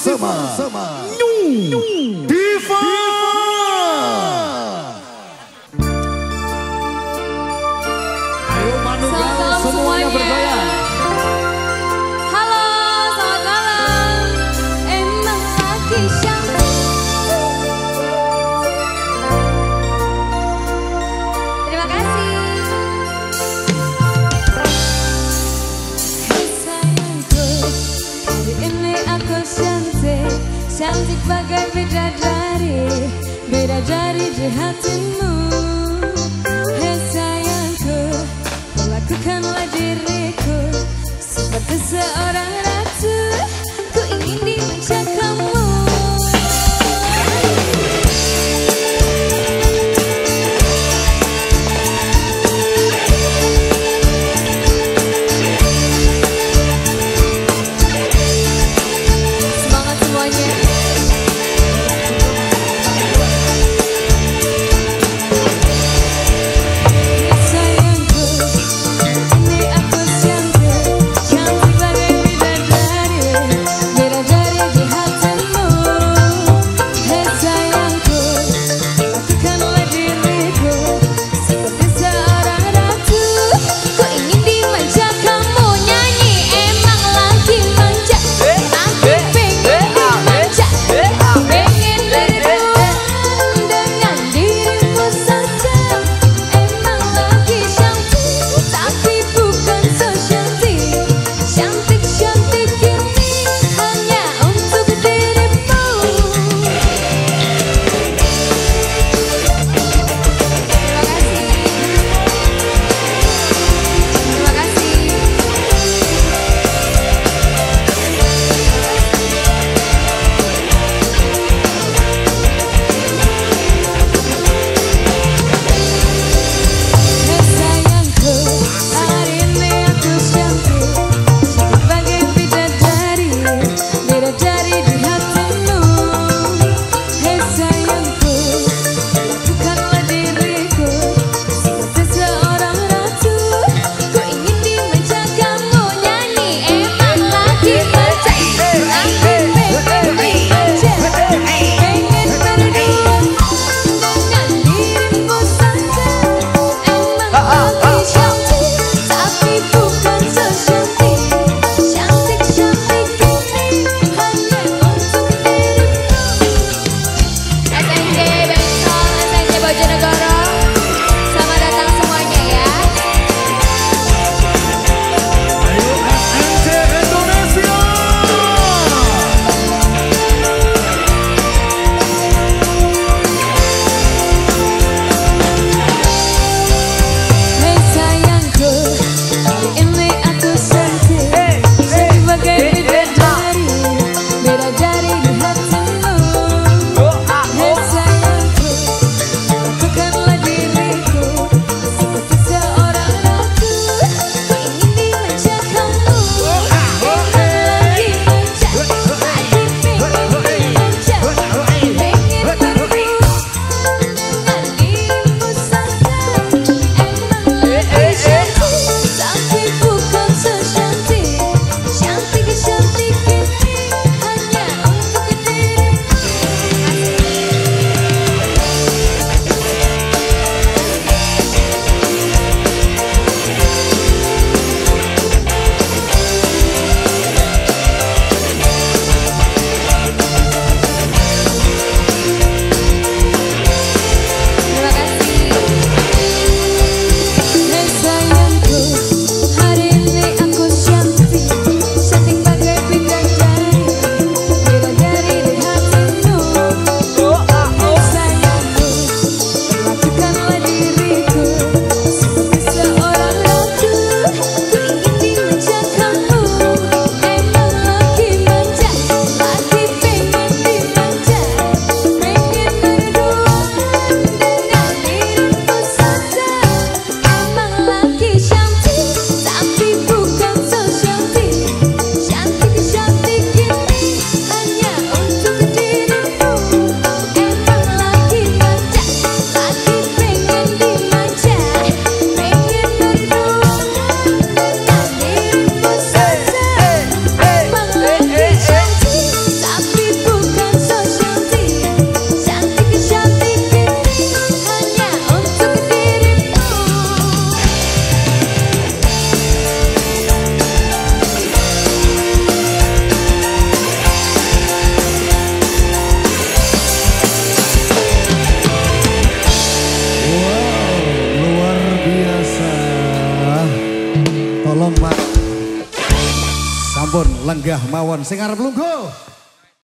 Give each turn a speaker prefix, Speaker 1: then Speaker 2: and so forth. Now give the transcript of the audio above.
Speaker 1: Sama. Sama. Num. Num. ini aku cantik. Cantik bagai bidadari Bidadari di hatimu.
Speaker 2: Sampun lenggah mawon sing arep.